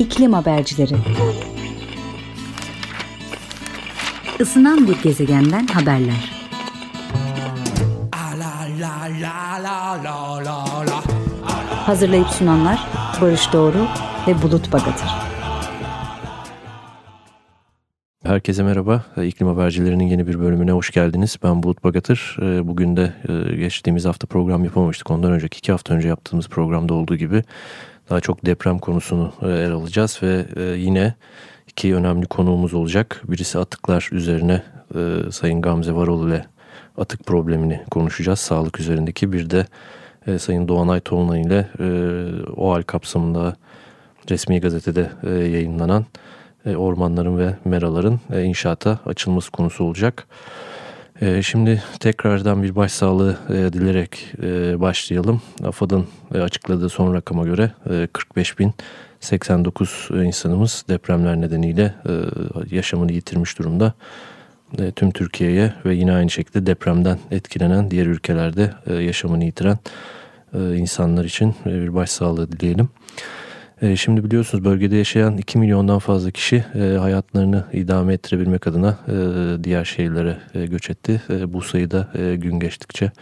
İklim Habercileri Isınan bir gezegenden haberler Hazırlayıp sunanlar Barış Doğru ve Bulut Bagatır Herkese merhaba. İklim Habercilerinin yeni bir bölümüne hoş geldiniz. Ben Bulut Bagatır. Ee, bugün de e, geçtiğimiz hafta program yapamamıştık. Ondan önceki iki hafta önce yaptığımız programda olduğu gibi daha çok deprem konusunu e, ele alacağız ve e, yine iki önemli konuğumuz olacak. Birisi atıklar üzerine Sayın Gamze Varol ile atık problemini konuşacağız. Sağlık üzerindeki bir de Sayın Doğanay Toğunay ile o hal kapsamında resmi gazetede yayınlanan e, ormanların ve meraların e, inşaata açılması konusu olacak. E, şimdi tekrardan bir başsağlığı dilerek başlayalım. AFAD'ın açıkladığı son rakama göre 45.089 insanımız depremler nedeniyle yaşamını yitirmiş durumda. Tüm Türkiye'ye ve yine aynı şekilde depremden etkilenen diğer ülkelerde yaşamını yitiren insanlar için bir başsağlığı dileyelim. E, şimdi biliyorsunuz bölgede yaşayan 2 milyondan fazla kişi e, hayatlarını idame ettirebilmek adına e, diğer şehirlere göç etti. Bu sayıda gün geçtikçe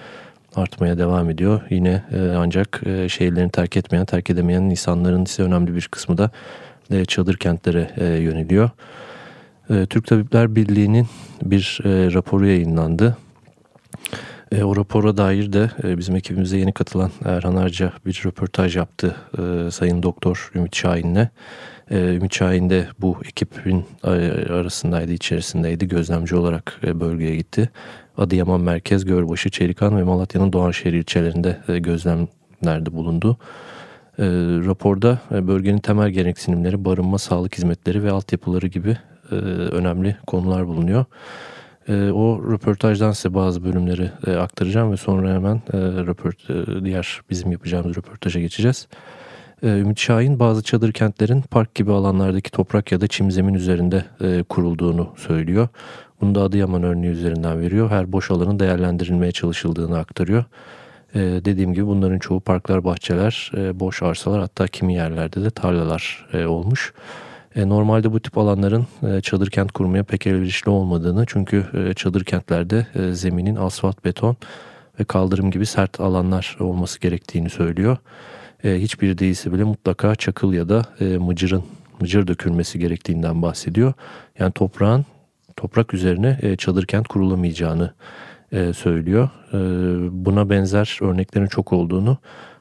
artmaya devam ediyor. Yine ancak şehirlerini terk etmeyen, terk edemeyen insanların ise önemli bir kısmı da çadır kentlere yöneliyor. Türk Tabipler Birliği'nin bir raporu yayınlandı. E, o rapora dair de e, bizim ekibimize yeni katılan Erhan Arca bir röportaj yaptı e, Sayın Doktor Ümit Şahin'le. E, Ümit Şahin de bu ekibin e, arasındaydı, içerisindeydi. Gözlemci olarak e, bölgeye gitti. Adıyaman Merkez, Gölbaşı, Çelikan ve Malatya'nın Doğanşehir ilçelerinde e, gözlemlerde bulundu. E, raporda e, bölgenin temel gereksinimleri, barınma, sağlık hizmetleri ve altyapıları gibi e, önemli konular bulunuyor. E, o röportajdan size bazı bölümleri e, aktaracağım ve sonra hemen e, röport, e, diğer bizim yapacağımız röportaja geçeceğiz. E, Ümit Şahin bazı çadır kentlerin park gibi alanlardaki toprak ya da çim zemin üzerinde kurulduğunu söylüyor. Bunu da Adıyaman örneği üzerinden veriyor. Her boş alanın değerlendirilmeye çalışıldığını aktarıyor. Ee, dediğim gibi bunların çoğu parklar, bahçeler, boş arsalar hatta kimi yerlerde de tarlalar olmuş. E, normalde bu tip alanların e, çadır kent kurmaya pek elverişli olmadığını çünkü e, çadır kentlerde zeminin asfalt, beton ve kaldırım gibi sert alanlar olması gerektiğini söylüyor. Hiçbiri değilse bile mutlaka çakıl ya da mıcırın mıcır dökülmesi gerektiğinden bahsediyor. Yani toprağın toprak üzerine çadır kent kurulamayacağını söylüyor. Buna benzer örneklerin çok olduğunu,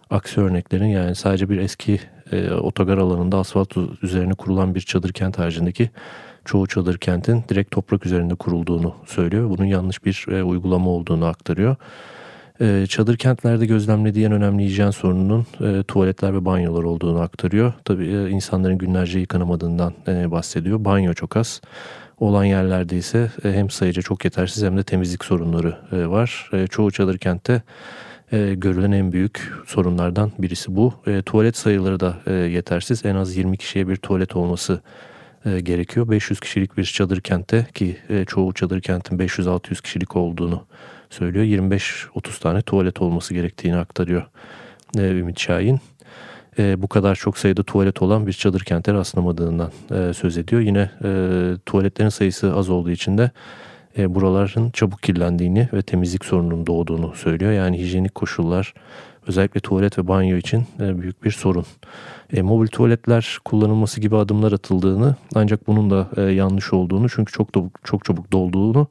aksi örneklerin yani sadece bir eski e, otogar alanında asfalt üzerine kurulan bir çadır kent haricindeki çoğu çadır kentin direkt toprak üzerinde kurulduğunu söylüyor. Bunun yanlış bir e, uygulama olduğunu aktarıyor. E, çadır kentlerde gözlemlediği en önemli hijyen sorununun e, tuvaletler ve banyolar olduğunu aktarıyor. Tabii e, insanların günlerce yıkanamadığından e, bahsediyor. Banyo çok az. Olan yerlerde ise e, hem sayıca çok yetersiz hem de temizlik sorunları e, var. E, çoğu çadır kentte e, görülen en büyük sorunlardan birisi bu. E, tuvalet sayıları da e, yetersiz. En az 20 kişiye bir tuvalet olması e, gerekiyor. 500 kişilik bir çadır kentte ki e, çoğu çadır kentin 500-600 kişilik olduğunu söylüyor. 25-30 tane tuvalet olması gerektiğini aktarıyor e, Ümit Şahin. E, bu kadar çok sayıda tuvalet olan bir çadır kente rastlamadığından e, söz ediyor. Yine e, tuvaletlerin sayısı az olduğu için de e, buraların çabuk kirlendiğini ve temizlik sorununun doğduğunu söylüyor. Yani hijyenik koşullar özellikle tuvalet ve banyo için e, büyük bir sorun. E, mobil tuvaletler kullanılması gibi adımlar atıldığını ancak bunun da e, yanlış olduğunu çünkü çok da, çok çabuk dolduğunu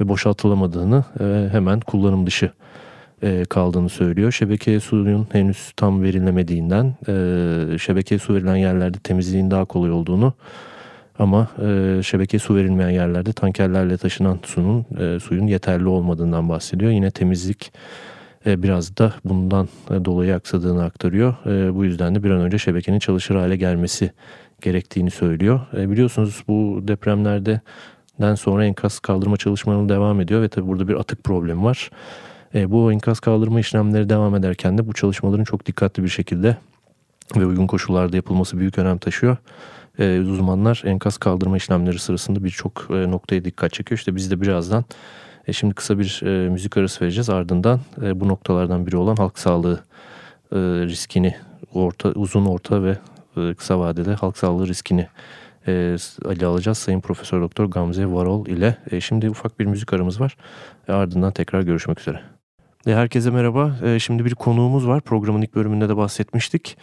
ve boşaltılamadığını e, hemen kullanım dışı e, kaldığını söylüyor. Şebeke suyun henüz tam verilemediğinden e, şebeke su verilen yerlerde temizliğin daha kolay olduğunu ama e, şebeke su verilmeyen yerlerde tankerlerle taşınan sunun, e, suyun yeterli olmadığından bahsediyor. Yine temizlik e, biraz da bundan e, dolayı aksadığını aktarıyor. E, bu yüzden de bir an önce şebekenin çalışır hale gelmesi gerektiğini söylüyor. E, biliyorsunuz bu depremlerde den sonra enkaz kaldırma çalışmaları devam ediyor ve tabi burada bir atık problemi var. E, bu enkaz kaldırma işlemleri devam ederken de bu çalışmaların çok dikkatli bir şekilde ve uygun koşullarda yapılması büyük önem taşıyor e, uzmanlar enkaz kaldırma işlemleri sırasında birçok e, noktaya dikkat çekiyor. İşte biz de birazdan e, şimdi kısa bir e, müzik arası vereceğiz. Ardından e, bu noktalardan biri olan halk sağlığı e, riskini orta uzun orta ve e, kısa vadede halk sağlığı riskini e, ele alacağız Sayın Profesör Doktor Gamze Varol ile. E, şimdi ufak bir müzik aramız var. E, ardından tekrar görüşmek üzere. Herkese merhaba. Şimdi bir konuğumuz var. Programın ilk bölümünde de bahsetmiştik.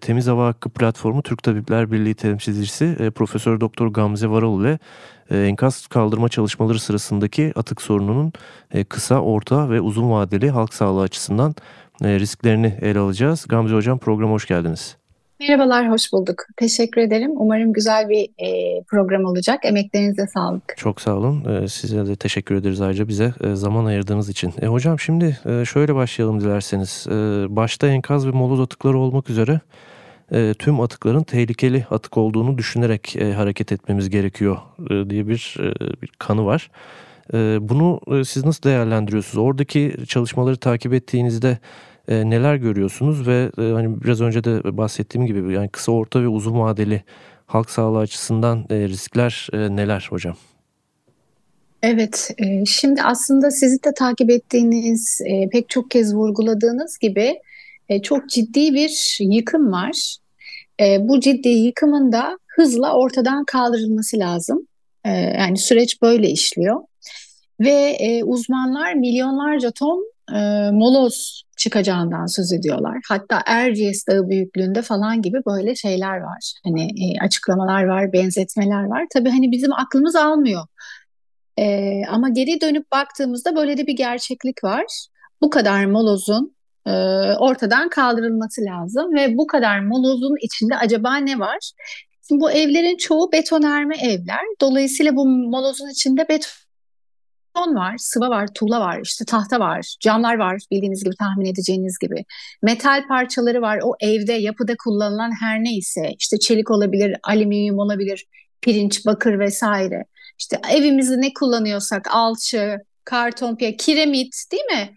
Temiz Hava Hakkı Platformu Türk Tabipler Birliği temsilcisi Profesör Doktor Gamze Varol ile enkaz kaldırma çalışmaları sırasındaki atık sorununun kısa, orta ve uzun vadeli halk sağlığı açısından risklerini ele alacağız. Gamze Hocam programa hoş geldiniz. Merhabalar, hoş bulduk. Teşekkür ederim. Umarım güzel bir e, program olacak. Emeklerinize sağlık. Çok sağ olun. E, size de teşekkür ederiz ayrıca bize e, zaman ayırdığınız için. E, hocam şimdi e, şöyle başlayalım dilerseniz. E, başta enkaz ve moloz atıkları olmak üzere e, tüm atıkların tehlikeli atık olduğunu düşünerek e, hareket etmemiz gerekiyor e, diye bir, e, bir kanı var. E, bunu e, siz nasıl değerlendiriyorsunuz? Oradaki çalışmaları takip ettiğinizde e, neler görüyorsunuz ve e, hani biraz önce de bahsettiğim gibi yani kısa, orta ve uzun vadeli halk sağlığı açısından e, riskler e, neler hocam? Evet, e, şimdi aslında sizi de takip ettiğiniz, e, pek çok kez vurguladığınız gibi e, çok ciddi bir yıkım var. E, bu ciddi yıkımın da hızla ortadan kaldırılması lazım. E, yani süreç böyle işliyor. Ve e, uzmanlar milyonlarca ton e, moloz çıkacağından söz ediyorlar. Hatta Erciyes Dağı büyüklüğünde falan gibi böyle şeyler var. Hani e, açıklamalar var, benzetmeler var. Tabii hani bizim aklımız almıyor. E, ama geri dönüp baktığımızda böyle de bir gerçeklik var. Bu kadar molozun e, ortadan kaldırılması lazım ve bu kadar molozun içinde acaba ne var? Şimdi bu evlerin çoğu betonerme evler. Dolayısıyla bu molozun içinde beton beton var, sıva var, tuğla var, işte tahta var, camlar var bildiğiniz gibi tahmin edeceğiniz gibi. Metal parçaları var. O evde yapıda kullanılan her neyse işte çelik olabilir, alüminyum olabilir, pirinç, bakır vesaire. İşte evimizde ne kullanıyorsak alçı, karton, piya, kiremit değil mi?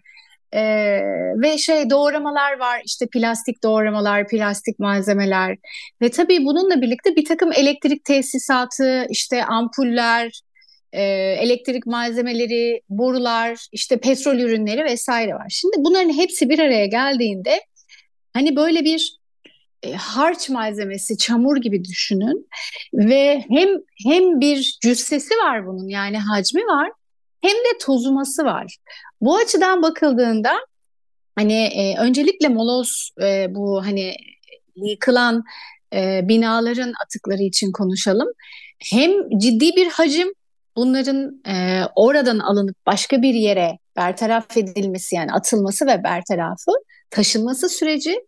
Ee, ve şey doğramalar var işte plastik doğramalar, plastik malzemeler ve tabii bununla birlikte bir takım elektrik tesisatı, işte ampuller, e, elektrik malzemeleri, borular, işte petrol ürünleri vesaire var. Şimdi bunların hepsi bir araya geldiğinde hani böyle bir e, harç malzemesi, çamur gibi düşünün ve hem hem bir cüssesi var bunun yani hacmi var hem de tozuması var. Bu açıdan bakıldığında hani e, öncelikle moloz e, bu hani yıkılan e, binaların atıkları için konuşalım. Hem ciddi bir hacim bunların e, oradan alınıp başka bir yere bertaraf edilmesi yani atılması ve bertarafı taşınması süreci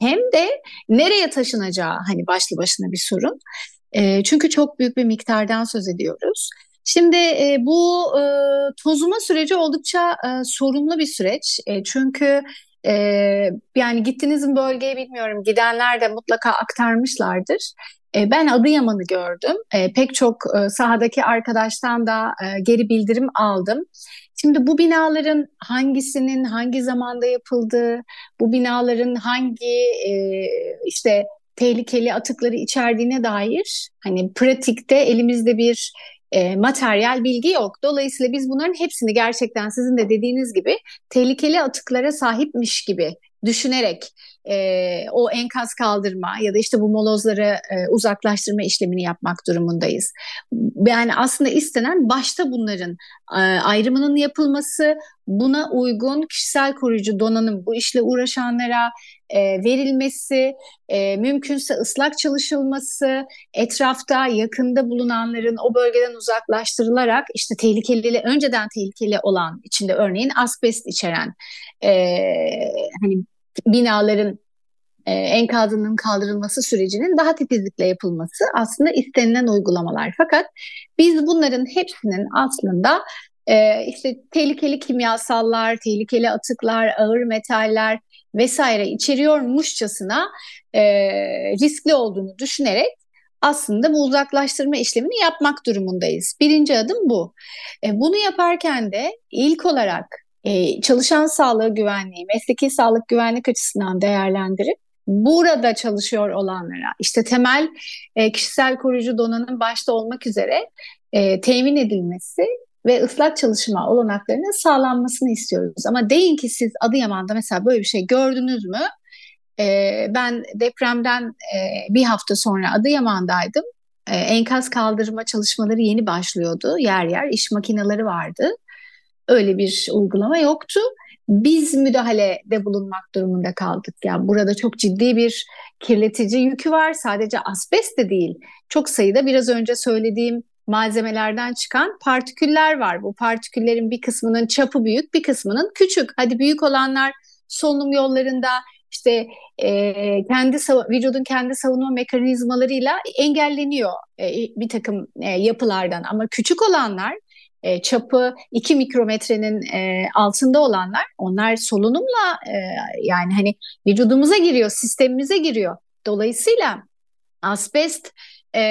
hem de nereye taşınacağı hani başlı başına bir sorun. E, çünkü çok büyük bir miktardan söz ediyoruz. Şimdi e, bu e, tozuma süreci oldukça e, sorunlu bir süreç. E, çünkü e, yani gittiğiniz bölgeye bilmiyorum gidenler de mutlaka aktarmışlardır. E, ben Adıyaman'ı gördüm. E, pek çok e, sahadaki arkadaştan da geri bildirim aldım. Şimdi bu binaların hangisinin hangi zamanda yapıldığı, bu binaların hangi işte tehlikeli atıkları içerdiğine dair hani pratikte elimizde bir e, materyal bilgi yok. Dolayısıyla biz bunların hepsini gerçekten sizin de dediğiniz gibi tehlikeli atıklara sahipmiş gibi düşünerek e, o enkaz kaldırma ya da işte bu molozları e, uzaklaştırma işlemini yapmak durumundayız. Yani aslında istenen başta bunların e, ayrımının yapılması, buna uygun kişisel koruyucu donanım bu işle uğraşanlara e, verilmesi, e, mümkünse ıslak çalışılması, etrafta yakında bulunanların o bölgeden uzaklaştırılarak işte tehlikeli, önceden tehlikeli olan içinde örneğin asbest içeren e, hani binaların e, enkazının kaldırılması sürecinin daha titizlikle yapılması aslında istenilen uygulamalar. Fakat biz bunların hepsinin aslında e, işte tehlikeli kimyasallar, tehlikeli atıklar, ağır metaller vesaire içeriyormuşçasına e, riskli olduğunu düşünerek aslında bu uzaklaştırma işlemini yapmak durumundayız. Birinci adım bu. E, bunu yaparken de ilk olarak e, çalışan sağlığı güvenliği, mesleki sağlık güvenlik açısından değerlendirip burada çalışıyor olanlara işte temel e, kişisel koruyucu donanım başta olmak üzere e, temin edilmesi ve ıslak çalışma olanaklarının sağlanmasını istiyoruz. Ama deyin ki siz Adıyaman'da mesela böyle bir şey gördünüz mü? e, ben depremden e, bir hafta sonra Adıyaman'daydım. E, enkaz kaldırma çalışmaları yeni başlıyordu. Yer yer iş makineleri vardı. Öyle bir uygulama yoktu. Biz müdahalede bulunmak durumunda kaldık. Yani burada çok ciddi bir kirletici yükü var. Sadece asbest de değil. Çok sayıda biraz önce söylediğim malzemelerden çıkan partiküller var. Bu partiküllerin bir kısmının çapı büyük, bir kısmının küçük. Hadi büyük olanlar solunum yollarında işte e, kendi vücudun kendi savunma mekanizmalarıyla engelleniyor e, bir takım e, yapılardan ama küçük olanlar e, çapı 2 mikrometrenin e, altında olanlar onlar solunumla e, yani hani vücudumuza giriyor, sistemimize giriyor. Dolayısıyla asbest e,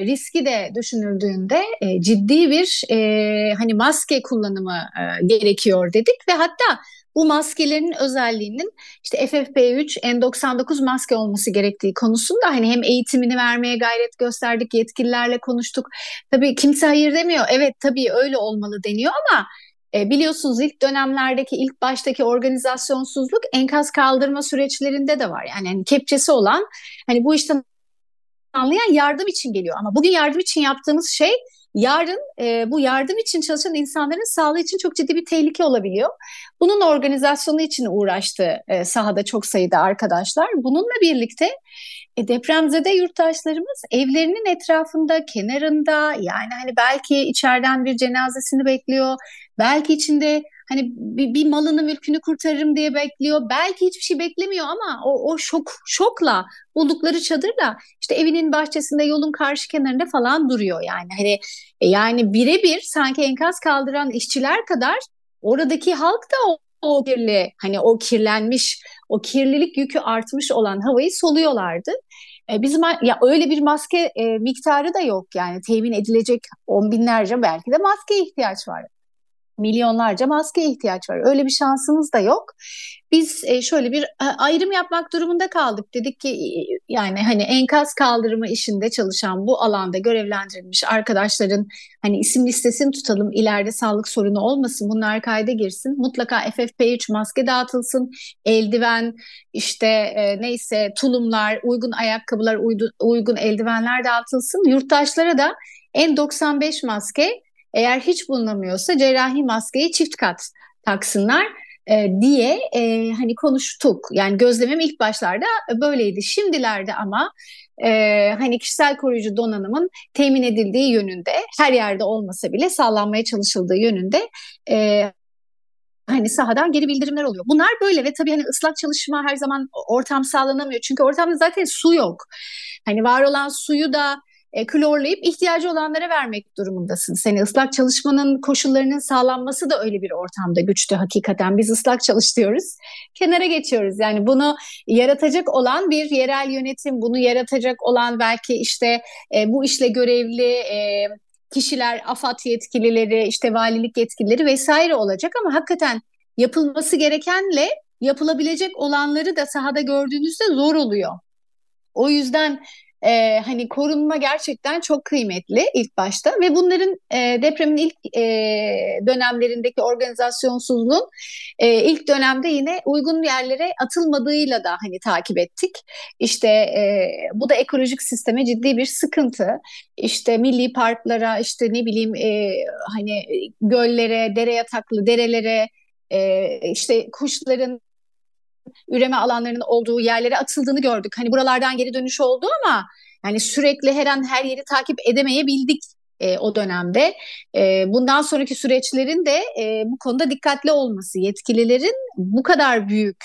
riski de düşünüldüğünde e, ciddi bir e, hani maske kullanımı e, gerekiyor dedik ve hatta bu maskelerin özelliğinin işte FFP3, N99 maske olması gerektiği konusunda hani hem eğitimini vermeye gayret gösterdik, yetkililerle konuştuk. Tabii kimse hayır demiyor. Evet tabii öyle olmalı deniyor ama e, biliyorsunuz ilk dönemlerdeki ilk baştaki organizasyonsuzluk enkaz kaldırma süreçlerinde de var. Yani hani kepçesi olan hani bu işten anlayan yardım için geliyor. Ama bugün yardım için yaptığımız şey yarın e, bu yardım için çalışan insanların sağlığı için çok ciddi bir tehlike olabiliyor. Bunun organizasyonu için uğraştı e, sahada çok sayıda arkadaşlar. Bununla birlikte e, depremzede yurttaşlarımız evlerinin etrafında, kenarında yani hani belki içeriden bir cenazesini bekliyor, belki içinde hani bir, bir malını mülkünü kurtarırım diye bekliyor. Belki hiçbir şey beklemiyor ama o, o şok şokla buldukları çadırla işte evinin bahçesinde yolun karşı kenarında falan duruyor yani. Hani e, yani birebir sanki enkaz kaldıran işçiler kadar oradaki halk da o, o kirli hani o kirlenmiş o kirlilik yükü artmış olan havayı soluyorlardı. E, bizim ya öyle bir maske e, miktarı da yok yani temin edilecek on binlerce belki de maske ihtiyaç var milyonlarca maske ihtiyaç var. Öyle bir şansımız da yok. Biz e, şöyle bir e, ayrım yapmak durumunda kaldık. Dedik ki yani hani enkaz kaldırımı işinde çalışan bu alanda görevlendirilmiş arkadaşların hani isim listesini tutalım. ileride sağlık sorunu olmasın. Bunlar kayda girsin. Mutlaka FFP3 maske dağıtılsın. Eldiven işte e, neyse tulumlar, uygun ayakkabılar, uygun eldivenler dağıtılsın. Yurttaşlara da N95 maske eğer hiç bulunamıyorsa cerrahi maskeyi çift kat taksınlar e, diye e, hani konuştuk. Yani gözlemim ilk başlarda böyleydi. Şimdilerde ama e, hani kişisel koruyucu donanımın temin edildiği yönünde her yerde olmasa bile sağlanmaya çalışıldığı yönünde e, hani sahadan geri bildirimler oluyor. Bunlar böyle ve tabii hani ıslak çalışma her zaman ortam sağlanamıyor. Çünkü ortamda zaten su yok. Hani var olan suyu da e, klorlayıp ihtiyacı olanlara vermek durumundasın. Seni ıslak çalışmanın koşullarının sağlanması da öyle bir ortamda güçlü hakikaten. Biz ıslak çalışıyoruz. Kenara geçiyoruz. Yani bunu yaratacak olan bir yerel yönetim, bunu yaratacak olan belki işte e, bu işle görevli e, kişiler, AFAD yetkilileri, işte valilik yetkilileri vesaire olacak ama hakikaten yapılması gerekenle yapılabilecek olanları da sahada gördüğünüzde zor oluyor. O yüzden e, hani korunma gerçekten çok kıymetli ilk başta ve bunların e, depremin ilk e, dönemlerindeki organizasyonsuzluğun e, ilk dönemde yine uygun yerlere atılmadığıyla da hani takip ettik. İşte e, bu da ekolojik sisteme ciddi bir sıkıntı. İşte milli parklara işte ne bileyim e, hani göllere, dere yataklı derelere e, işte kuşların üreme alanlarının olduğu yerlere atıldığını gördük. Hani buralardan geri dönüş oldu ama yani sürekli her an her yeri takip edemeyebildik e, o dönemde. E, bundan sonraki süreçlerin de e, bu konuda dikkatli olması, yetkililerin bu kadar büyük,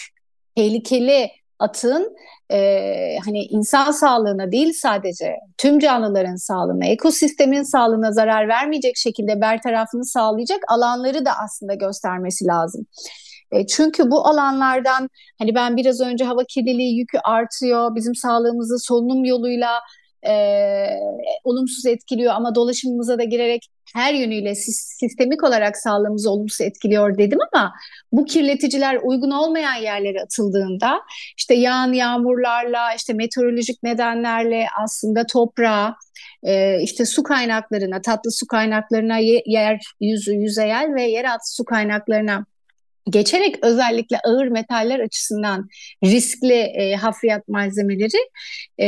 tehlikeli atın e, hani insan sağlığına değil sadece tüm canlıların sağlığına, ekosistemin sağlığına zarar vermeyecek şekilde bertarafını sağlayacak alanları da aslında göstermesi lazım. E, çünkü bu alanlardan hani ben biraz önce hava kirliliği yükü artıyor, bizim sağlığımızı solunum yoluyla e, olumsuz etkiliyor ama dolaşımımıza da girerek her yönüyle sistemik olarak sağlığımızı olumsuz etkiliyor dedim ama bu kirleticiler uygun olmayan yerlere atıldığında işte yağan yağmurlarla işte meteorolojik nedenlerle aslında toprağa e, işte su kaynaklarına tatlı su kaynaklarına yer yüzü yüzeyel ve yeraltı su kaynaklarına geçerek özellikle ağır metaller açısından riskli e, hafriyat malzemeleri e,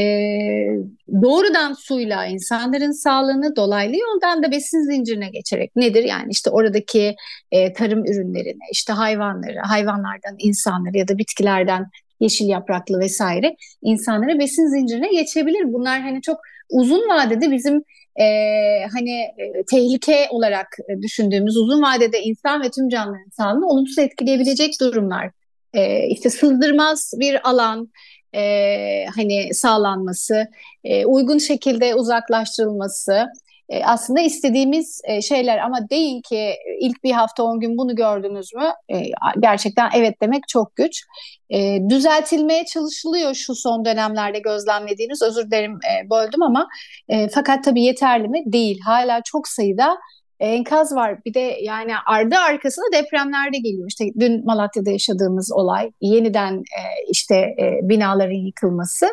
doğrudan suyla insanların sağlığını dolaylı yoldan da besin zincirine geçerek nedir? Yani işte oradaki e, tarım ürünlerine, işte hayvanları, hayvanlardan insanları ya da bitkilerden yeşil yapraklı vesaire insanlara besin zincirine geçebilir. Bunlar hani çok uzun vadede bizim e, hani e, tehlike olarak düşündüğümüz uzun vadede insan ve tüm canlıların sağlığını olumsuz etkileyebilecek durumlar. E, işte sızdırmaz bir alan e, hani sağlanması, e, uygun şekilde uzaklaştırılması, e, aslında istediğimiz e, şeyler ama deyin ki ilk bir hafta on gün bunu gördünüz mü? E, gerçekten evet demek çok güç. düzeltilmeye çalışılıyor şu son dönemlerde gözlemlediğiniz. Özür dilerim böldüm ama fakat tabii yeterli mi? Değil. Hala çok sayıda enkaz var. Bir de yani ardı arkasına depremlerde geliyor. İşte dün Malatya'da yaşadığımız olay, yeniden e, işte e, binaların yıkılması.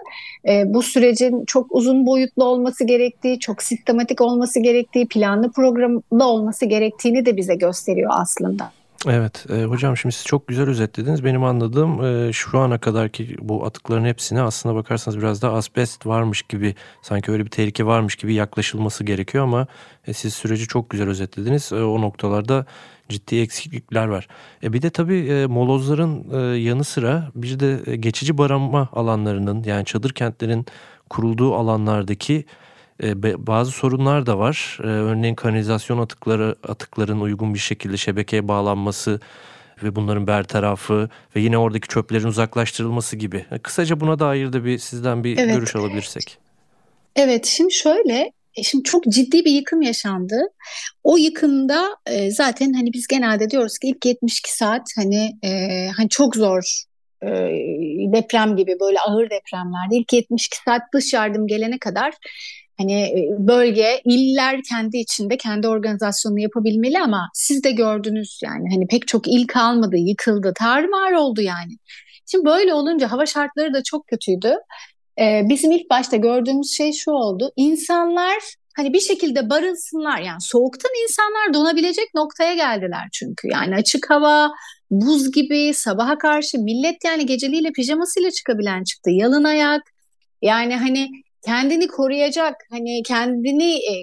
E, bu sürecin çok uzun boyutlu olması gerektiği, çok sistematik olması gerektiği, planlı programlı olması gerektiğini de bize gösteriyor aslında. Evet e, hocam şimdi siz çok güzel özetlediniz. Benim anladığım e, şu ana kadarki bu atıkların hepsine aslına bakarsanız biraz da asbest varmış gibi sanki öyle bir tehlike varmış gibi yaklaşılması gerekiyor ama e, siz süreci çok güzel özetlediniz. E, o noktalarda ciddi eksiklikler var. E, bir de tabii e, molozların e, yanı sıra bir de e, geçici barınma alanlarının yani çadır kentlerin kurulduğu alanlardaki e, bazı sorunlar da var. E, örneğin kanalizasyon atıkları atıkların uygun bir şekilde şebekeye bağlanması ve bunların bertarafı ve yine oradaki çöplerin uzaklaştırılması gibi. E, kısaca buna dair de bir sizden bir evet. görüş alabilirsek. Evet, şimdi şöyle Şimdi çok ciddi bir yıkım yaşandı. O yıkımda e, zaten hani biz genelde diyoruz ki ilk 72 saat hani e, hani çok zor e, deprem gibi böyle ağır depremlerde ilk 72 saat dış yardım gelene kadar Hani e, bölge, iller kendi içinde kendi organizasyonunu yapabilmeli ama siz de gördünüz yani hani pek çok il kalmadı, yıkıldı, tarumar oldu yani. Şimdi böyle olunca hava şartları da çok kötüydü. Ee, bizim ilk başta gördüğümüz şey şu oldu. İnsanlar hani bir şekilde barınsınlar yani soğuktan insanlar donabilecek noktaya geldiler çünkü. Yani açık hava, buz gibi sabaha karşı millet yani geceliğiyle pijamasıyla çıkabilen çıktı. Yalın ayak yani hani kendini koruyacak hani kendini e,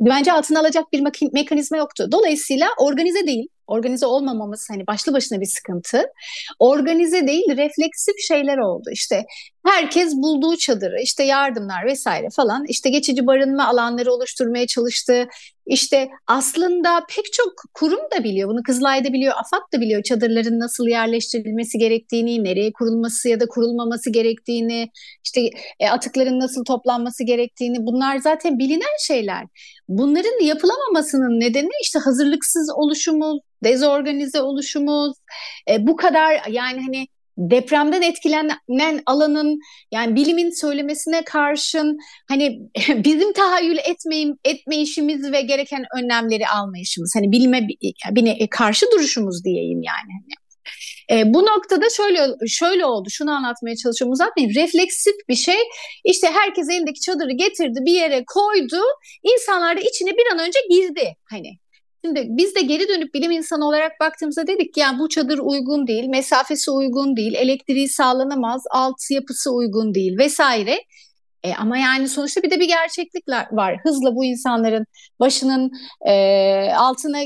güvence altına alacak bir mekanizma yoktu. Dolayısıyla organize değil organize olmamamız hani başlı başına bir sıkıntı. Organize değil, refleksif şeyler oldu. İşte herkes bulduğu çadırı, işte yardımlar vesaire falan, işte geçici barınma alanları oluşturmaya çalıştı. İşte aslında pek çok kurum da biliyor, bunu Kızılay'da biliyor, AFAD da biliyor çadırların nasıl yerleştirilmesi gerektiğini, nereye kurulması ya da kurulmaması gerektiğini, işte e, atıkların nasıl toplanması gerektiğini bunlar zaten bilinen şeyler. Bunların yapılamamasının nedeni işte hazırlıksız oluşumuz, dezorganize oluşumuz, e, bu kadar yani hani depremden etkilenen alanın yani bilimin söylemesine karşın hani bizim tahayyül etmeyim etmeyişimiz ve gereken önlemleri almayışımız hani bilime bir karşı duruşumuz diyeyim yani. E, bu noktada şöyle şöyle oldu. Şunu anlatmaya çalışıyorum uzatmayayım. Refleksif bir şey. İşte herkes elindeki çadırı getirdi, bir yere koydu. İnsanlar da içine bir an önce girdi. Hani Şimdi biz de geri dönüp bilim insanı olarak baktığımızda dedik ki yani bu çadır uygun değil, mesafesi uygun değil, elektriği sağlanamaz, alt yapısı uygun değil vesaire. E, ama yani sonuçta bir de bir gerçeklik var. Hızla bu insanların başının e, altına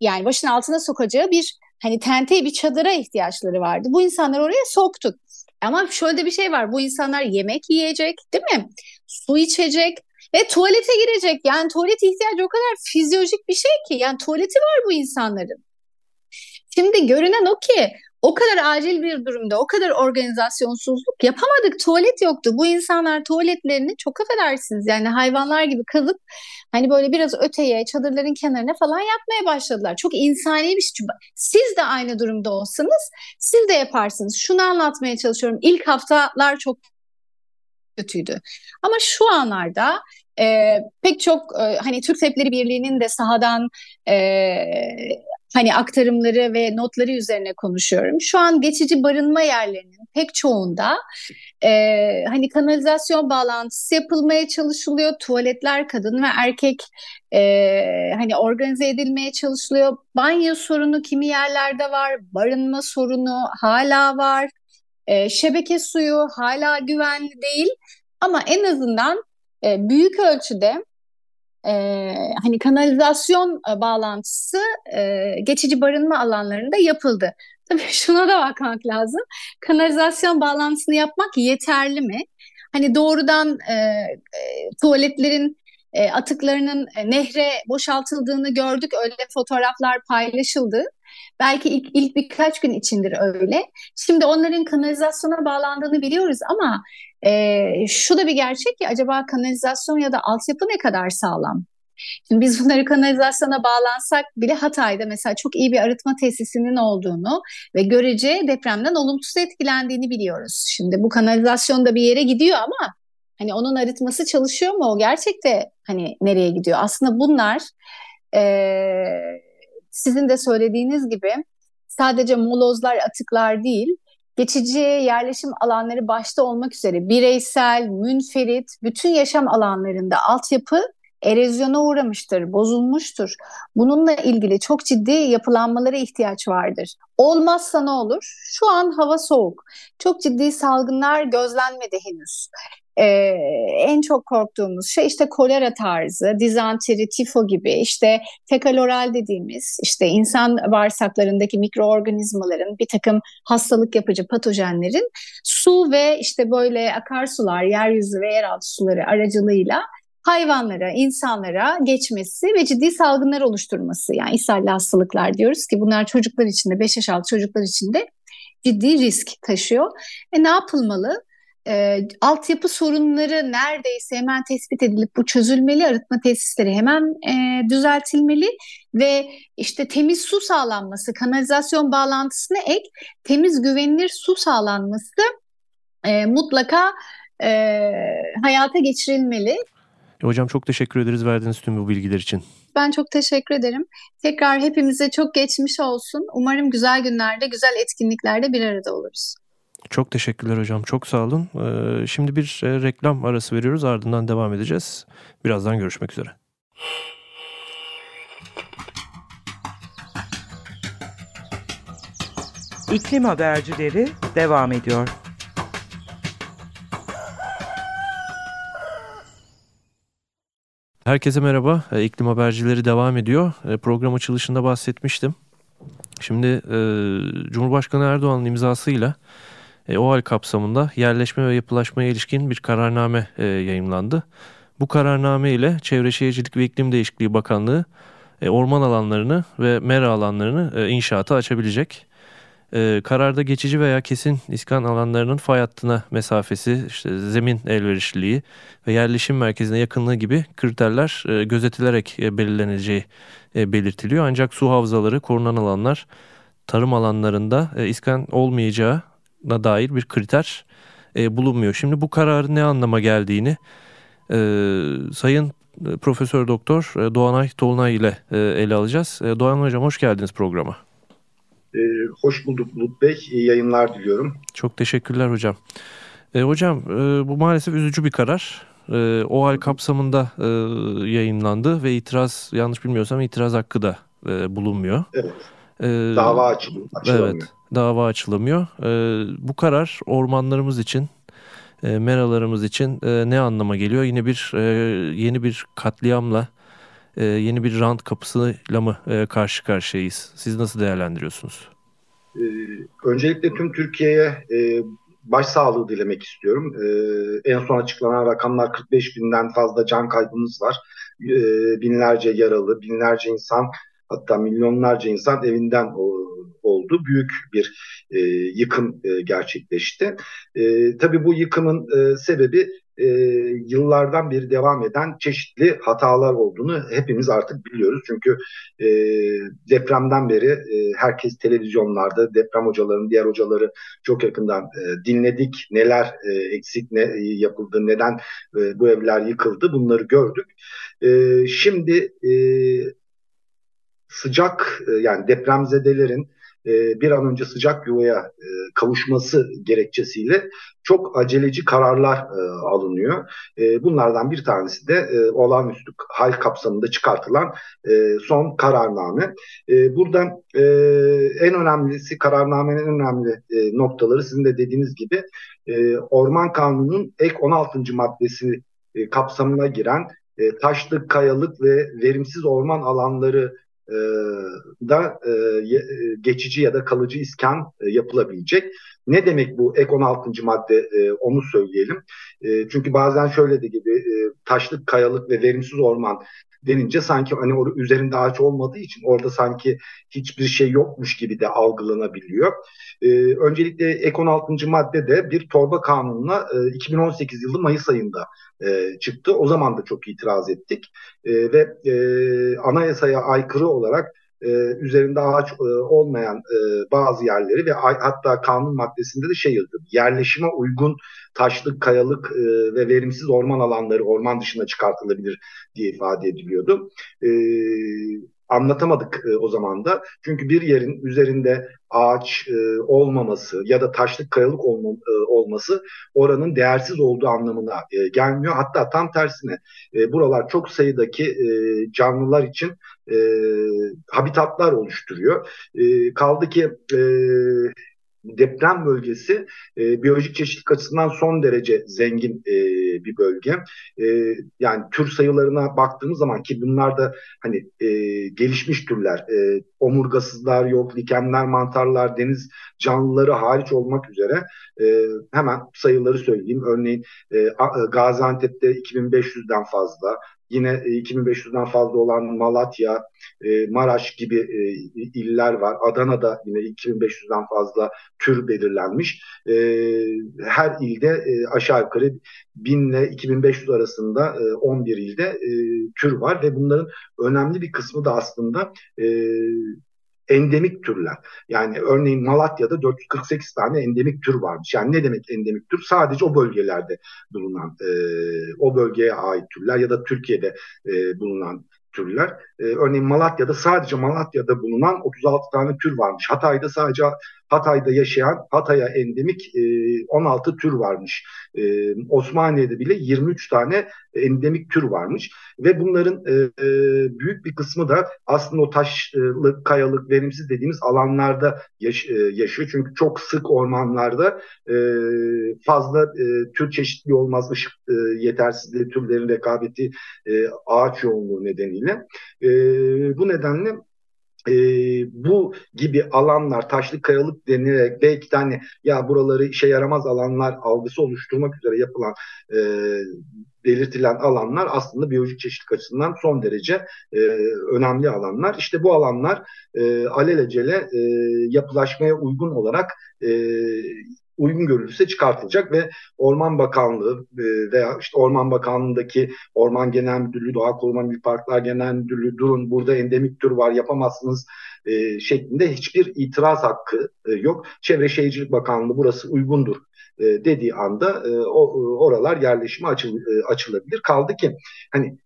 yani başının altına sokacağı bir hani tente bir çadıra ihtiyaçları vardı. Bu insanları oraya soktuk. Ama şöyle bir şey var. Bu insanlar yemek yiyecek, değil mi? Su içecek, ve tuvalete girecek. Yani tuvalet ihtiyacı o kadar fizyolojik bir şey ki. Yani tuvaleti var bu insanların. Şimdi görünen o ki o kadar acil bir durumda, o kadar organizasyonsuzluk yapamadık. Tuvalet yoktu. Bu insanlar tuvaletlerini çok affedersiniz yani hayvanlar gibi kazıp hani böyle biraz öteye, çadırların kenarına falan yapmaya başladılar. Çok insani bir şey. Siz de aynı durumda olsanız siz de yaparsınız. Şunu anlatmaya çalışıyorum. İlk haftalar çok kötüydü. Ama şu anlarda e, pek çok e, hani Türk Tabipleri Birliği'nin de sahadan e, hani aktarımları ve notları üzerine konuşuyorum. Şu an geçici barınma yerlerinin pek çoğunda e, hani kanalizasyon bağlantısı yapılmaya çalışılıyor. Tuvaletler kadın ve erkek e, hani organize edilmeye çalışılıyor. Banyo sorunu kimi yerlerde var, barınma sorunu hala var. E, şebeke suyu hala güvenli değil ama en azından e, büyük ölçüde e, hani kanalizasyon e, bağlantısı e, geçici barınma alanlarında yapıldı. Tabii şuna da bakmak lazım. Kanalizasyon bağlantısını yapmak yeterli mi? Hani doğrudan e, e, tuvaletlerin e, atıklarının e, nehre boşaltıldığını gördük. Öyle fotoğraflar paylaşıldı. Belki ilk, ilk birkaç gün içindir öyle. Şimdi onların kanalizasyona bağlandığını biliyoruz ama e, şu da bir gerçek ki acaba kanalizasyon ya da altyapı ne kadar sağlam? Şimdi biz bunları kanalizasyona bağlansak bile Hatay'da mesela çok iyi bir arıtma tesisinin olduğunu ve görece depremden olumsuz etkilendiğini biliyoruz. Şimdi bu kanalizasyon da bir yere gidiyor ama hani onun arıtması çalışıyor mu? O gerçekte hani nereye gidiyor? Aslında bunlar e, sizin de söylediğiniz gibi sadece molozlar, atıklar değil, geçici yerleşim alanları başta olmak üzere bireysel, münferit, bütün yaşam alanlarında altyapı erozyona uğramıştır, bozulmuştur. Bununla ilgili çok ciddi yapılanmalara ihtiyaç vardır. Olmazsa ne olur? Şu an hava soğuk. Çok ciddi salgınlar gözlenmedi henüz e, en çok korktuğumuz şey işte kolera tarzı, dizanteri, tifo gibi işte fekaloral dediğimiz işte insan bağırsaklarındaki mikroorganizmaların bir takım hastalık yapıcı patojenlerin su ve işte böyle akarsular, yeryüzü ve yeraltı suları aracılığıyla hayvanlara, insanlara geçmesi ve ciddi salgınlar oluşturması. Yani ishalli hastalıklar diyoruz ki bunlar çocuklar için de 5 yaş altı çocuklar için de ciddi risk taşıyor. E ne yapılmalı? E, altyapı sorunları neredeyse hemen tespit edilip bu çözülmeli, arıtma tesisleri hemen e, düzeltilmeli ve işte temiz su sağlanması, kanalizasyon bağlantısına ek temiz güvenilir su sağlanması e, mutlaka e, hayata geçirilmeli. E, hocam çok teşekkür ederiz verdiğiniz tüm bu bilgiler için. Ben çok teşekkür ederim. Tekrar hepimize çok geçmiş olsun. Umarım güzel günlerde, güzel etkinliklerde bir arada oluruz. Çok teşekkürler hocam. Çok sağ olun. Ee, şimdi bir e, reklam arası veriyoruz. Ardından devam edeceğiz. Birazdan görüşmek üzere. İklim habercileri devam ediyor. Herkese merhaba. E, iklim habercileri devam ediyor. E, program açılışında bahsetmiştim. Şimdi Cumhurbaşkanı Erdoğan'ın imzasıyla e, OHAL kapsamında yerleşme ve yapılaşmaya ilişkin bir kararname e, yayımlandı. Bu kararname ile Çevre Şehircilik ve İklim Değişikliği Bakanlığı e, orman alanlarını ve mera alanlarını e, inşaata açabilecek. E, kararda geçici veya kesin iskan alanlarının fay hattına mesafesi, işte zemin elverişliliği ve yerleşim merkezine yakınlığı gibi kriterler e, gözetilerek e, belirleneceği e, belirtiliyor. Ancak su havzaları, korunan alanlar, tarım alanlarında e, iskan olmayacağı dair bir kriter e, bulunmuyor. Şimdi bu kararın ne anlama geldiğini e, Sayın e, Profesör Doktor e, Doğanay Tolunay ile e, ele alacağız. E, Doğan Hocam hoş geldiniz programa. E, hoş bulduk Bulut Bey. İyi yayınlar diliyorum. Çok teşekkürler hocam. E, hocam e, bu maalesef üzücü bir karar. E, o hal kapsamında e, yayınlandı ve itiraz yanlış bilmiyorsam itiraz hakkı da e, bulunmuyor. Evet. E, Dava açılıyor. Evet dava açılamıyor. E, bu karar ormanlarımız için, e, meralarımız için e, ne anlama geliyor? Yine bir e, yeni bir katliamla, e, yeni bir rant kapısıyla mı e, karşı karşıyayız? Siz nasıl değerlendiriyorsunuz? Ee, öncelikle tüm Türkiye'ye e, başsağlığı dilemek istiyorum. Ee, en son açıklanan rakamlar 45 binden fazla can kaybımız var. Ee, binlerce yaralı, binlerce insan hatta milyonlarca insan evinden o, oldu. Büyük bir e, yıkım e, gerçekleşti. E, tabii bu yıkımın e, sebebi e, yıllardan beri devam eden çeşitli hatalar olduğunu hepimiz artık biliyoruz. Çünkü e, depremden beri e, herkes televizyonlarda deprem hocalarının diğer hocaları çok yakından e, dinledik. Neler e, eksik ne e, yapıldı, neden e, bu evler yıkıldı bunları gördük. E, şimdi e, sıcak e, yani depremzedelerin e, bir an önce sıcak yuvaya e, kavuşması gerekçesiyle çok aceleci kararlar e, alınıyor. bunlardan bir tanesi de olağanüstü hal kapsamında çıkartılan son kararname. buradan en önemlisi kararnamenin en önemli noktaları sizin de dediğiniz gibi Orman Kanunu'nun ek 16. maddesi kapsamına giren taşlık, kayalık ve verimsiz orman alanları e, da e, e, geçici ya da kalıcı iskan yapılabilecek. Ne demek bu ek 16. madde onu söyleyelim. çünkü bazen şöyle de gibi taşlık, kayalık ve verimsiz orman denince sanki hani orada üzerinde ağaç olmadığı için orada sanki hiçbir şey yokmuş gibi de algılanabiliyor. Ee, öncelikle ek 16. madde de bir torba kanununa e, 2018 yılı Mayıs ayında e, çıktı. O zaman da çok itiraz ettik e, ve e, anayasaya aykırı olarak e, üzerinde ağaç e, olmayan e, bazı yerleri ve hatta kanun maddesinde de şey yazıyor. Yerleşime uygun taşlık, kayalık e, ve verimsiz orman alanları orman dışına çıkartılabilir diye ifade ediliyordu. E, anlatamadık e, o zaman da. Çünkü bir yerin üzerinde ağaç e, olmaması ya da taşlık kayalık olma, e, olması oranın değersiz olduğu anlamına e, gelmiyor. Hatta tam tersine e, buralar çok sayıdaki e, canlılar için e, habitatlar oluşturuyor. E, kaldı ki e, deprem bölgesi e, biyolojik çeşitlilik açısından son derece zengin e, bir bölge. E, yani tür sayılarına baktığımız zaman ki bunlar da hani e, gelişmiş türler, e, omurgasızlar yok, likenler, mantarlar, deniz canlıları hariç olmak üzere e, hemen sayıları söyleyeyim. Örneğin e, Gaziantep'te 2500'den fazla, Yine 2500'den e, fazla olan Malatya, e, Maraş gibi e, iller var. Adana'da yine 2500'den fazla tür belirlenmiş. Her ilde aşağı yukarı 1000 ile 2500 arasında 11 ilde tür var ve bunların önemli bir kısmı da aslında endemik türler. Yani örneğin Malatya'da 448 tane endemik tür varmış. Yani ne demek endemik tür? Sadece o bölgelerde bulunan, e, o bölgeye ait türler ya da Türkiye'de e, bulunan türler. E, örneğin Malatya'da sadece Malatya'da bulunan 36 tane tür varmış. Hatay'da sadece Hatay'da yaşayan Hatay'a endemik e, 16 tür varmış. E, Osmaniye'de bile 23 tane endemik tür varmış ve bunların e, e, büyük bir kısmı da aslında o taşlık, kayalık, verimsiz dediğimiz alanlarda yaş, e, yaşıyor. Çünkü çok sık ormanlarda e, fazla e, tür çeşitli olmaz, ışık e, yetersizliği, türlerin rekabeti, e, ağaç yoğunluğu nedeniyle. E, bu nedenle e, bu gibi alanlar taşlı kayalık denilerek belki de hani ya buraları işe yaramaz alanlar algısı oluşturmak üzere yapılan e, belirtilen alanlar aslında biyolojik çeşitlilik açısından son derece e, önemli alanlar. İşte bu alanlar e, alelacele e, yapılaşmaya uygun olarak e, uygun görülürse çıkartılacak ve Orman Bakanlığı e, veya işte Orman Bakanlığı'ndaki Orman Genel Müdürlüğü, Doğa Koruma Milli Parklar Genel Müdürlüğü durun burada endemik tür var yapamazsınız e, şeklinde hiçbir itiraz hakkı e, yok. Çevre Şehircilik Bakanlığı burası uygundur dediği anda o, oralar yerleşime açıl, açılabilir. Kaldı ki hani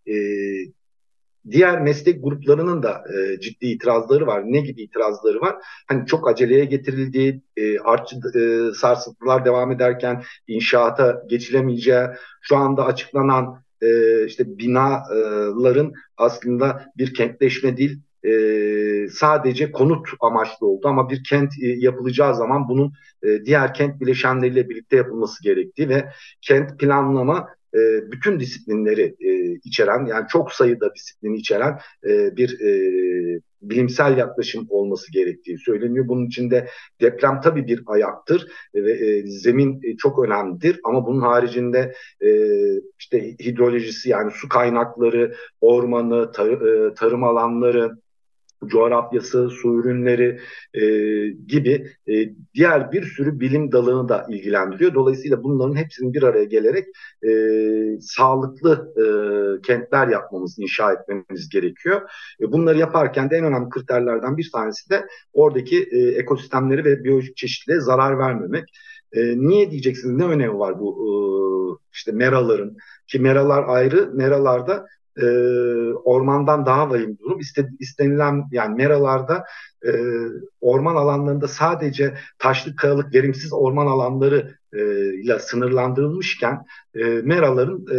diğer meslek gruplarının da e, ciddi itirazları var. Ne gibi itirazları var? Hani çok aceleye getirildiği, e, artçı e, sarsıntılar devam ederken inşaata geçilemeyeceği, şu anda açıklanan e, işte binaların aslında bir kentleşme değil, e, sadece konut amaçlı oldu ama bir kent e, yapılacağı zaman bunun e, diğer kent bileşenleriyle birlikte yapılması gerektiği ve kent planlama e, bütün disiplinleri e, içeren yani çok sayıda disiplini içeren e, bir e, bilimsel yaklaşım olması gerektiği söyleniyor. Bunun içinde deprem tabii bir ayaktır ve e, zemin e, çok önemlidir ama bunun haricinde e, işte hidrolojisi yani su kaynakları, ormanı, tar e, tarım alanları, coğrafyası, su ürünleri e, gibi e, diğer bir sürü bilim dalını da ilgilendiriyor. Dolayısıyla bunların hepsinin bir araya gelerek e, sağlıklı e, kentler yapmamız, inşa etmemiz gerekiyor. E, bunları yaparken de en önemli kriterlerden bir tanesi de oradaki e, ekosistemleri ve biyolojik çeşitliliğe zarar vermemek. E, niye diyeceksiniz? Ne önemi var bu e, işte meraların? Ki meralar ayrı, meralarda e, ormandan daha vahim durum. İste, istenilen yani meralarda e, orman alanlarında sadece taşlık kayalık verimsiz orman alanları e, ile sınırlandırılmışken e, meraların e,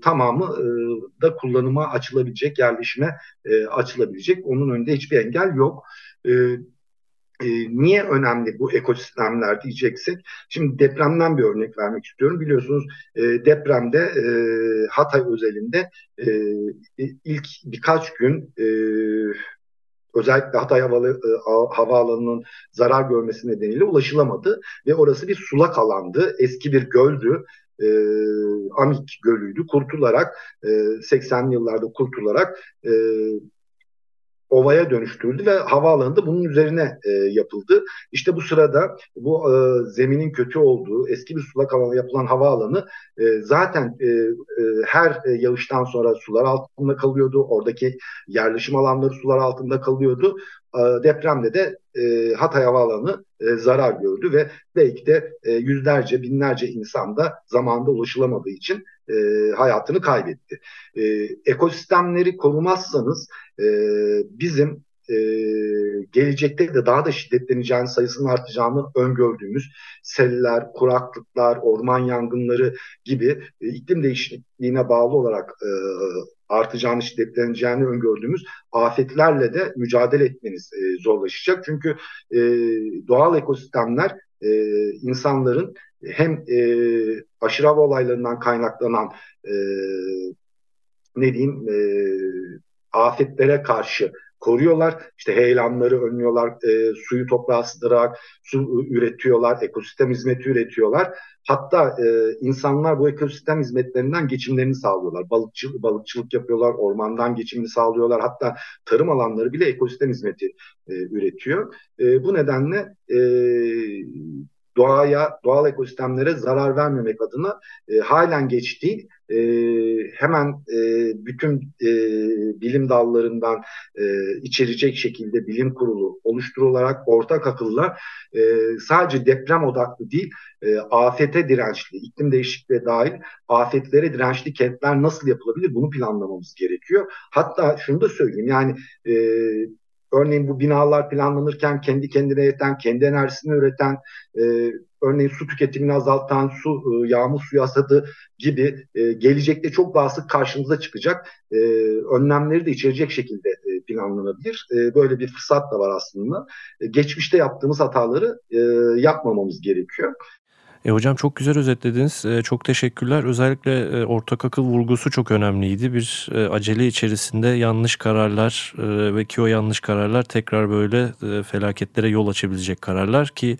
tamamı e, da kullanıma açılabilecek, yerleşime e, açılabilecek. Onun önünde hiçbir engel yok. E, e, niye önemli bu ekosistemler diyeceksek, şimdi depremden bir örnek vermek istiyorum. Biliyorsunuz e, depremde e, Hatay özelinde e, ilk birkaç gün e, özellikle Hatay Havalı, e, Havaalanı'nın zarar görmesi nedeniyle ulaşılamadı ve orası bir sulak alandı, eski bir göldü. E, Amik Gölü'ydü. Kurtularak e, 80'li yıllarda kurtularak e, ovaya dönüştürüldü ve havaalanı da bunun üzerine e, yapıldı. İşte bu sırada bu e, zeminin kötü olduğu eski bir sulak alana yapılan havaalanı e, zaten e, e, her e, yağıştan sonra sular altında kalıyordu. Oradaki yerleşim alanları sular altında kalıyordu. E, depremde de e, Hatay Havaalanı e, zarar gördü ve belki de e, yüzlerce, binlerce insan da zamanda ulaşılamadığı için e, hayatını kaybetti. E, ekosistemleri korumazsanız e, bizim e, gelecekte de daha da şiddetleneceğini, sayısının artacağını öngördüğümüz seller, kuraklıklar, orman yangınları gibi e, iklim değişikliğine bağlı olarak e, artacağını, şiddetleneceğini öngördüğümüz afetlerle de mücadele etmeniz e, zorlaşacak. Çünkü e, doğal ekosistemler e, insanların hem e, aşırı hava olaylarından kaynaklanan e, ne diyeyim e, afetlere karşı koruyorlar. İşte heyelanları önlüyorlar, e, suyu toprağa sızdırarak su üretiyorlar, ekosistem hizmeti üretiyorlar. Hatta e, insanlar bu ekosistem hizmetlerinden geçimlerini sağlıyorlar. Balıkçılık, balıkçılık yapıyorlar, ormandan geçimini sağlıyorlar. Hatta tarım alanları bile ekosistem hizmeti e, üretiyor. E, bu nedenle e, doğaya, doğal ekosistemlere zarar vermemek adına e, halen geç değil. E, hemen e, bütün e, bilim dallarından e, içerecek şekilde bilim kurulu oluşturularak ortak akılla e, sadece deprem odaklı değil, e, afete dirençli, iklim değişikliği dahil afetlere dirençli kentler nasıl yapılabilir bunu planlamamız gerekiyor. Hatta şunu da söyleyeyim yani e, Örneğin bu binalar planlanırken kendi kendine yeten, kendi enerjisini üreten, e, örneğin su tüketimini azaltan, su e, yağmur suyu hasadı gibi e, gelecekte çok daha sık karşımıza çıkacak e, önlemleri de içerecek şekilde e, planlanabilir. Böyle bir fırsat da var aslında. Geçmişte yaptığımız hataları yapmamamız gerekiyor. E hocam çok güzel özetlediniz. E, çok teşekkürler. Özellikle e, ortak akıl vurgusu çok önemliydi. Bir e, acele içerisinde yanlış kararlar e, ve ki o yanlış kararlar tekrar böyle e, felaketlere yol açabilecek kararlar ki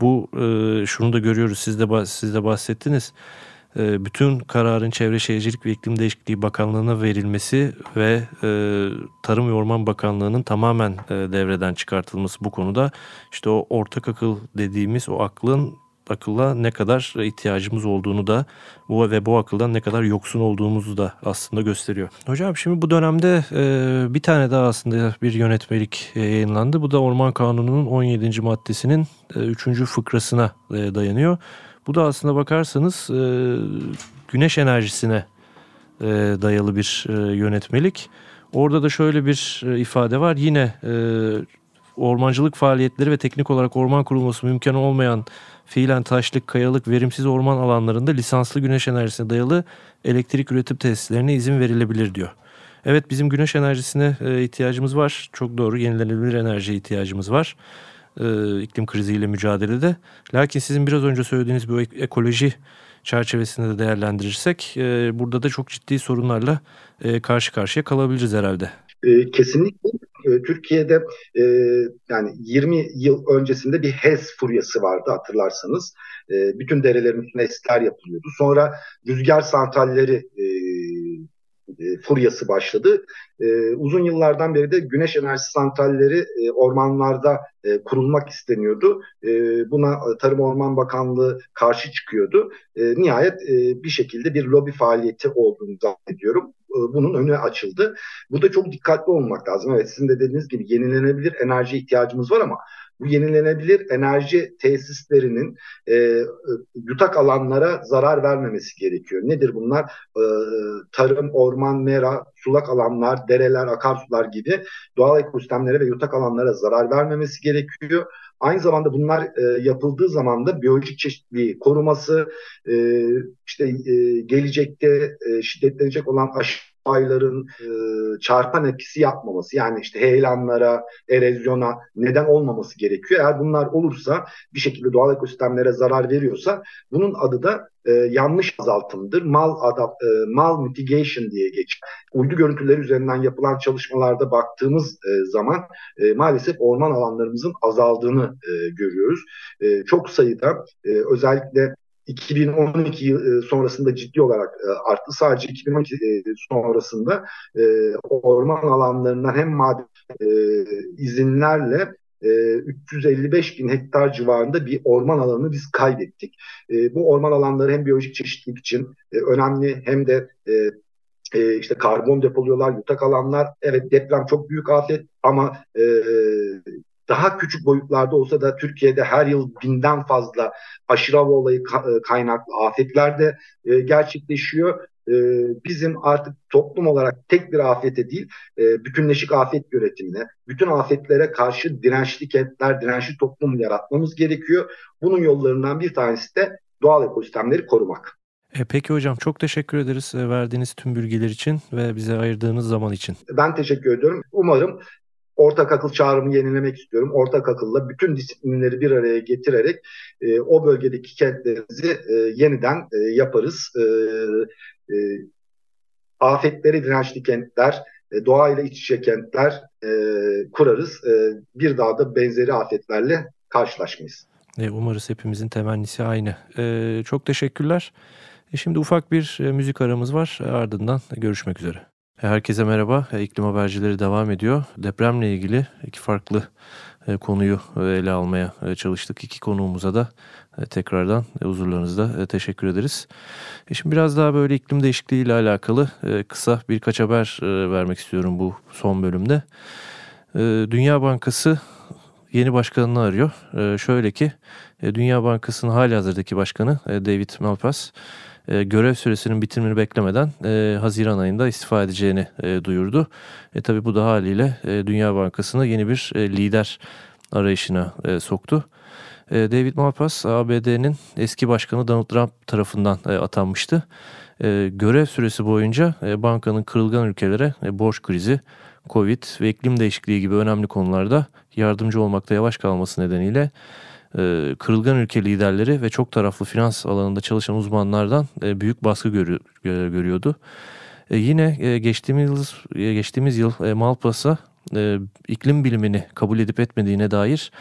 bu e, şunu da görüyoruz. Siz de siz de bahsettiniz. E, bütün kararın Çevre Şehircilik ve İklim Değişikliği Bakanlığı'na verilmesi ve e, Tarım ve Orman Bakanlığı'nın tamamen e, devreden çıkartılması bu konuda işte o ortak akıl dediğimiz o aklın akılla ne kadar ihtiyacımız olduğunu da bu ve bu akıldan ne kadar yoksun olduğumuzu da aslında gösteriyor. Hocam şimdi bu dönemde e, bir tane daha aslında bir yönetmelik e, yayınlandı. Bu da Orman Kanunu'nun 17. maddesinin e, 3. fıkrasına e, dayanıyor. Bu da aslında bakarsanız e, güneş enerjisine e, dayalı bir e, yönetmelik. Orada da şöyle bir e, ifade var. Yine e, ormancılık faaliyetleri ve teknik olarak orman kurulması mümkün olmayan fiilen taşlık, kayalık, verimsiz orman alanlarında lisanslı güneş enerjisine dayalı elektrik üretim tesislerine izin verilebilir diyor. Evet bizim güneş enerjisine e, ihtiyacımız var. Çok doğru yenilenebilir enerjiye ihtiyacımız var. E, iklim kriziyle mücadelede. Lakin sizin biraz önce söylediğiniz bu ekoloji çerçevesinde de değerlendirirsek e, burada da çok ciddi sorunlarla karşı karşıya kalabiliriz herhalde. Kesinlikle e, Türkiye'de e, yani 20 yıl öncesinde bir HES furyası vardı hatırlarsanız. E, bütün derelerin üstüne esler yapılıyordu. Sonra rüzgar santralleri e, e, furyası başladı. E, uzun yıllardan beri de güneş enerjisi santralleri e, ormanlarda e, kurulmak isteniyordu. E, buna Tarım Orman Bakanlığı karşı çıkıyordu. E, nihayet e, bir şekilde bir lobi faaliyeti olduğunu zannediyorum. E, bunun önü açıldı. Bu da çok dikkatli olmak lazım. Evet sizin de dediğiniz gibi yenilenebilir enerji ihtiyacımız var ama bu yenilenebilir enerji tesislerinin e, yutak alanlara zarar vermemesi gerekiyor. Nedir bunlar? E, tarım, orman, mera, sulak alanlar, dereler, akarsular gibi doğal ekosistemlere ve yutak alanlara zarar vermemesi gerekiyor. Aynı zamanda bunlar e, yapıldığı zaman da biyolojik çeşitliliği koruması, e, işte e, gelecekte e, şiddetlenecek olan aşı ayların e, çarpan etkisi yapmaması yani işte heyelanlara, erozyona neden olmaması gerekiyor. Eğer bunlar olursa bir şekilde doğal ekosistemlere zarar veriyorsa bunun adı da e, yanlış azaltımdır. Mal adap, e, mal mitigation diye geçiyor. Uydu görüntüleri üzerinden yapılan çalışmalarda baktığımız e, zaman e, maalesef orman alanlarımızın azaldığını e, görüyoruz. E, çok sayıda e, özellikle 2012 yıl e, sonrasında ciddi olarak e, arttı. Sadece 2012 e, sonrasında orman alanlarından hem maden izinlerle 355 bin hektar civarında bir orman alanını biz kaybettik. Bu orman alanları hem biyolojik çeşitlilik için önemli hem de işte karbon depoluyorlar, yutak alanlar. Evet deprem çok büyük afet ama daha küçük boyutlarda olsa da Türkiye'de her yıl binden fazla aşırı hava olayı e, kaynaklı afetler de e, gerçekleşiyor. E, bizim artık toplum olarak tek bir afete değil, e, bütünleşik afet yönetimine, bütün afetlere karşı dirençli kentler, dirençli toplum yaratmamız gerekiyor. Bunun yollarından bir tanesi de doğal ekosistemleri korumak. E peki hocam çok teşekkür ederiz verdiğiniz tüm bilgiler için ve bize ayırdığınız zaman için. Ben teşekkür ediyorum. Umarım ortak akıl çağrımı yenilemek istiyorum. Ortak akılla bütün disiplinleri bir araya getirerek e, o bölgedeki kentlerimizi e, yeniden e, yaparız. E, e, afetleri dirençli kentler, e, doğayla iç içe kentler e, kurarız. E, bir daha da benzeri afetlerle karşılaşmayız. E, umarız hepimizin temennisi aynı. E, çok teşekkürler. E, şimdi ufak bir e, müzik aramız var. Ardından görüşmek üzere. Herkese merhaba. İklim habercileri devam ediyor. Depremle ilgili iki farklı e, konuyu e, ele almaya e, çalıştık. İki konuğumuza da tekrardan huzurlarınızda teşekkür ederiz. Şimdi biraz daha böyle iklim değişikliği ile alakalı kısa birkaç haber vermek istiyorum bu son bölümde. Dünya Bankası yeni başkanını arıyor. Şöyle ki Dünya Bankası'nın hali hazırdaki başkanı David Malpass e, görev süresinin bitimini beklemeden e, Haziran ayında istifa edeceğini e, duyurdu. E, tabii bu da haliyle e, Dünya Bankası'nı yeni bir e, lider arayışına e, soktu. E, David Malpass ABD'nin eski başkanı Donald Trump tarafından e, atanmıştı. E, görev süresi boyunca e, bankanın kırılgan ülkelere e, borç krizi, Covid ve iklim değişikliği gibi önemli konularda yardımcı olmakta yavaş kalması nedeniyle e, kırılgan ülke liderleri ve çok taraflı finans alanında çalışan uzmanlardan e, büyük baskı görü, görüyordu. E, yine geçtiğimiz yıl, geçtiğimiz yıl Malpas'a iklim bilimini kabul edip etmediğine dair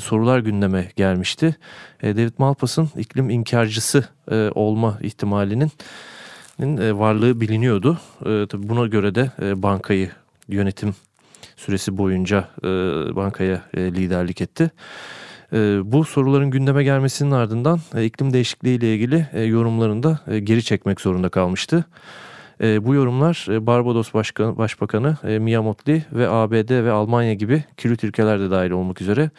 sorular gündeme gelmişti. David Malpass'ın iklim inkarcısı olma ihtimalinin varlığı biliniyordu. Tabii buna göre de bankayı yönetim süresi boyunca bankaya liderlik etti. Ee, bu soruların gündeme gelmesinin ardından e, iklim değişikliği ile ilgili e, yorumlarını da e, geri çekmek zorunda kalmıştı. bu yorumlar Barbados Başkanı, Başbakanı Mia Mottley ve ABD ve Almanya gibi kilit ülkeler de dahil olmak üzere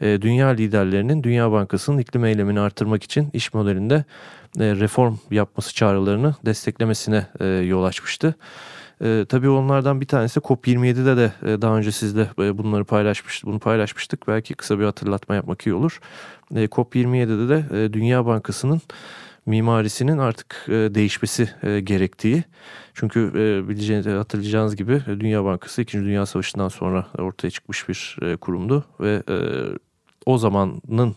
dünya liderlerinin Dünya Bankası'nın iklim eylemini artırmak için iş modelinde reform yapması çağrılarını desteklemesine yol açmıştı. E, tabii onlardan bir tanesi COP27'de de e, daha önce sizle e, bunları paylaşmış, bunu paylaşmıştık. Belki kısa bir hatırlatma yapmak iyi olur. E, COP27'de de e, Dünya Bankası'nın mimarisinin artık e, değişmesi e, gerektiği. Çünkü e, bileceğiniz, hatırlayacağınız gibi e, Dünya Bankası 2. Dünya Savaşı'ndan sonra ortaya çıkmış bir e, kurumdu ve e, o zamanın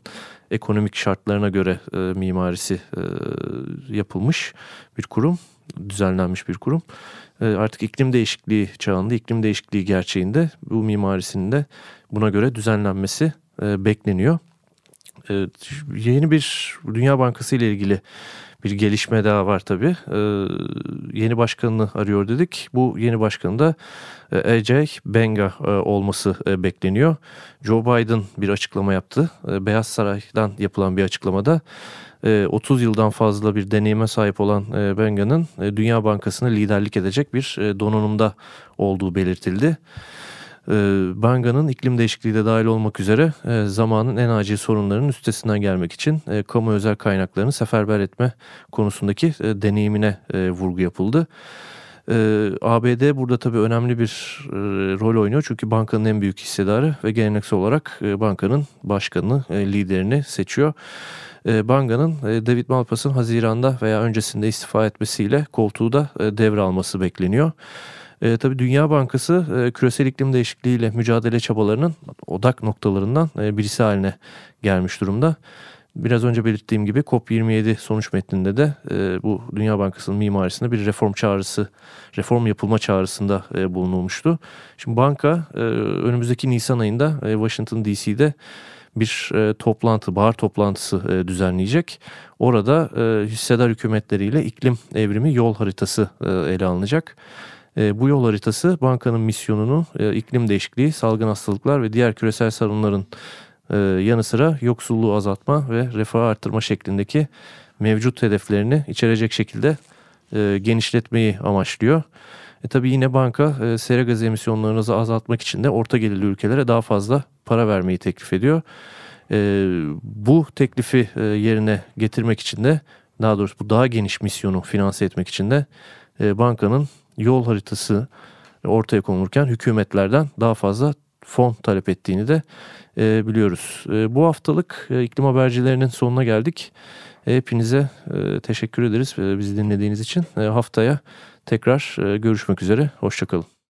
ekonomik şartlarına göre e, mimarisi e, yapılmış bir kurum, düzenlenmiş bir kurum. E, artık iklim değişikliği çağında, iklim değişikliği gerçeğinde bu mimarisinin de buna göre düzenlenmesi e, bekleniyor. E, yeni bir Dünya Bankası ile ilgili bir gelişme daha var tabii. yeni başkanını arıyor dedik. Bu yeni başkanı da Ecey Benga olması bekleniyor. Joe Biden bir açıklama yaptı. Beyaz Saray'dan yapılan bir açıklamada 30 ee, yıldan fazla bir deneyime sahip olan e, Benga'nın e, Dünya Bankası'na liderlik edecek bir e, donanımda olduğu belirtildi. e, Banga'nın iklim değişikliği de dahil olmak üzere e, zamanın en acil sorunlarının üstesinden gelmek için e, kamu özel kaynaklarını seferber etme konusundaki e, deneyimine e, vurgu yapıldı. E, ABD burada tabii önemli bir e, rol oynuyor çünkü bankanın en büyük hissedarı ve geleneksel olarak e, bankanın başkanını, e, liderini seçiyor. E, Banga'nın e, David Malpass'ın Haziran'da veya öncesinde istifa etmesiyle koltuğu da e, devralması bekleniyor. E, tabii Dünya Bankası e, küresel iklim değişikliğiyle mücadele çabalarının odak noktalarından e, birisi haline gelmiş durumda. Biraz önce belirttiğim gibi COP27 sonuç metninde de e, bu Dünya Bankası'nın mimarisinde bir reform çağrısı, reform yapılma çağrısında e, bulunulmuştu. Şimdi banka e, önümüzdeki Nisan ayında e, Washington DC'de bir e, toplantı, bahar toplantısı e, düzenleyecek. Orada e, hissedar hükümetleriyle iklim evrimi yol haritası e, ele alınacak. E, bu yol haritası bankanın misyonunu e, iklim değişikliği, salgın hastalıklar ve diğer küresel sorunların e, yanı sıra yoksulluğu azaltma ve refahı arttırma şeklindeki mevcut hedeflerini içerecek şekilde e, genişletmeyi amaçlıyor. E tabii yine banka e, sera gaz emisyonlarını azaltmak için de orta gelirli ülkelere daha fazla para vermeyi teklif ediyor. E, bu teklifi e, yerine getirmek için de daha doğrusu bu daha geniş misyonu finanse etmek için de e, bankanın yol haritası ortaya konulurken hükümetlerden daha fazla fon talep ettiğini de e, biliyoruz. E, bu haftalık e, iklim habercilerinin sonuna geldik. E, hepinize e, teşekkür ederiz e, bizi dinlediğiniz için. Haftaya tekrar e, görüşmek üzere. Hoşçakalın.